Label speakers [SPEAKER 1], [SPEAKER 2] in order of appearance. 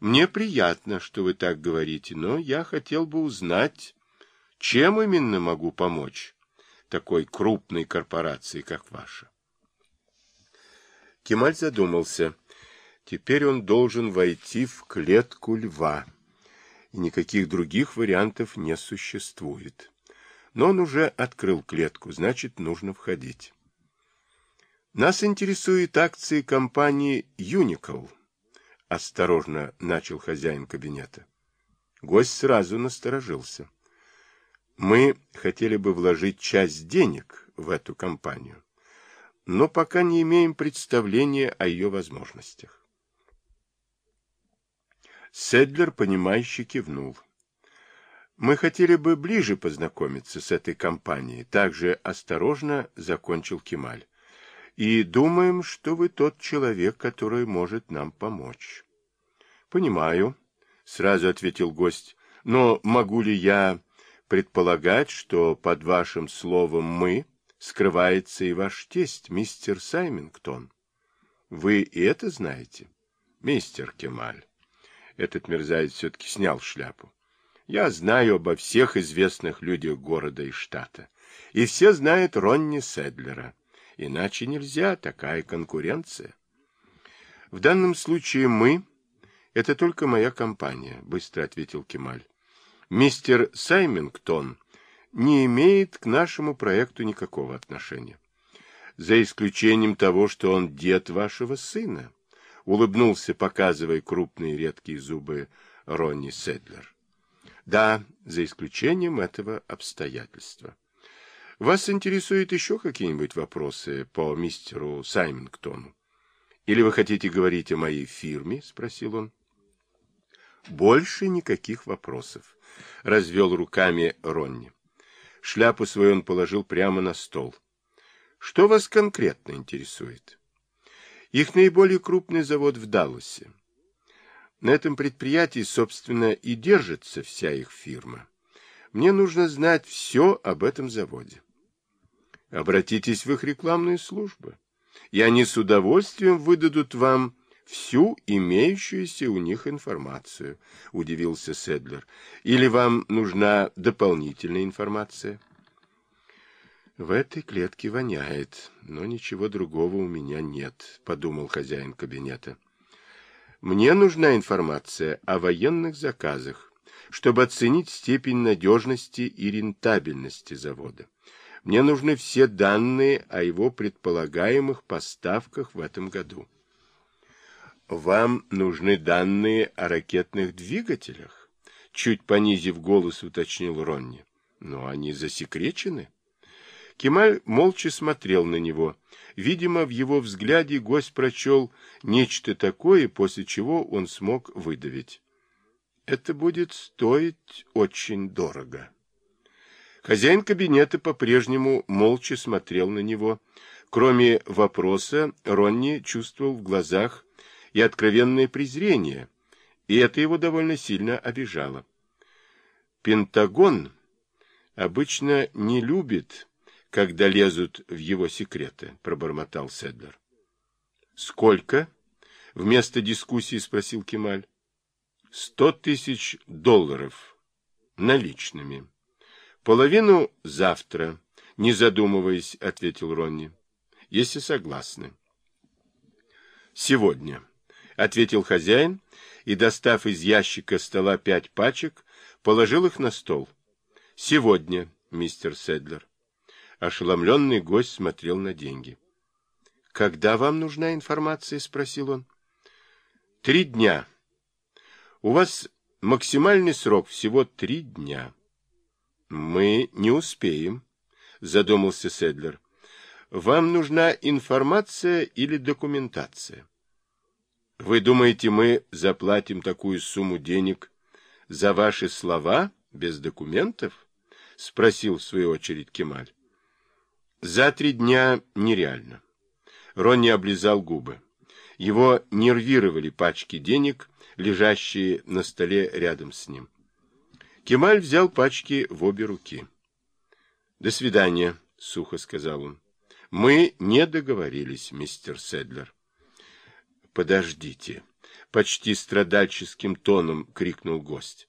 [SPEAKER 1] Мне приятно, что вы так говорите, но я хотел бы узнать, чем именно могу помочь такой крупной корпорации, как ваша. Кемаль задумался. Теперь он должен войти в клетку льва, и никаких других вариантов не существует. Но он уже открыл клетку, значит, нужно входить. Нас интересуют акции компании Unicol. — осторожно начал хозяин кабинета. Гость сразу насторожился. «Мы хотели бы вложить часть денег в эту компанию, но пока не имеем представления о ее возможностях». Седлер, понимающе кивнул. «Мы хотели бы ближе познакомиться с этой компанией», — также осторожно закончил Кемаль и думаем, что вы тот человек, который может нам помочь. — Понимаю, — сразу ответил гость, — но могу ли я предполагать, что под вашим словом «мы» скрывается и ваш тесть, мистер Саймингтон? Вы и это знаете? Мистер Кемаль. Этот мерзавец все-таки снял шляпу. Я знаю обо всех известных людях города и штата. И все знают Ронни Седлера. Иначе нельзя, такая конкуренция. В данном случае мы — это только моя компания, — быстро ответил Кемаль. Мистер Саймингтон не имеет к нашему проекту никакого отношения. За исключением того, что он дед вашего сына, — улыбнулся, показывая крупные редкие зубы Ронни Седлер. Да, за исключением этого обстоятельства. Вас интересуют еще какие-нибудь вопросы по мистеру Саймингтону? Или вы хотите говорить о моей фирме? — спросил он. Больше никаких вопросов. Развел руками Ронни. Шляпу свою он положил прямо на стол. Что вас конкретно интересует? Их наиболее крупный завод в Далласе. На этом предприятии, собственно, и держится вся их фирма. Мне нужно знать все об этом заводе. Обратитесь в их рекламные службы, и они с удовольствием выдадут вам всю имеющуюся у них информацию, — удивился Седлер. — Или вам нужна дополнительная информация? — В этой клетке воняет, но ничего другого у меня нет, — подумал хозяин кабинета. — Мне нужна информация о военных заказах, чтобы оценить степень надежности и рентабельности завода. Мне нужны все данные о его предполагаемых поставках в этом году. Вам нужны данные о ракетных двигателях? Чуть понизив голос, уточнил Ронни. Но они засекречены. Кемаль молча смотрел на него. Видимо, в его взгляде гость прочел нечто такое, после чего он смог выдавить. Это будет стоить очень дорого. Хозяин кабинета по-прежнему молча смотрел на него. Кроме вопроса, Ронни чувствовал в глазах и откровенное презрение, и это его довольно сильно обижало. Пентагон обычно не любит, когда лезут в его секреты, пробормотал Седлер. Сколько? Вместо дискуссии спросил Кемаль. Сто тысяч долларов наличными. Половину завтра, не задумываясь, ответил Ронни. Если согласны. Сегодня, ответил хозяин и, достав из ящика стола пять пачек, положил их на стол. Сегодня, мистер Седлер. Ошеломленный гость смотрел на деньги. «Когда вам нужна информация?» — спросил он. «Три дня. У вас максимальный срок всего три дня». Мы не успеем, задумался Седлер. Вам нужна информация или документация? Вы думаете, мы заплатим такую сумму денег за ваши слова без документов? Спросил в свою очередь Кемаль. За три дня нереально. Ронни облизал губы. Его нервировали пачки денег, лежащие на столе рядом с ним. Кемаль взял пачки в обе руки. — До свидания, — сухо сказал он. — Мы не договорились, мистер Седлер. — Подождите. почти страдальческим тоном крикнул гость.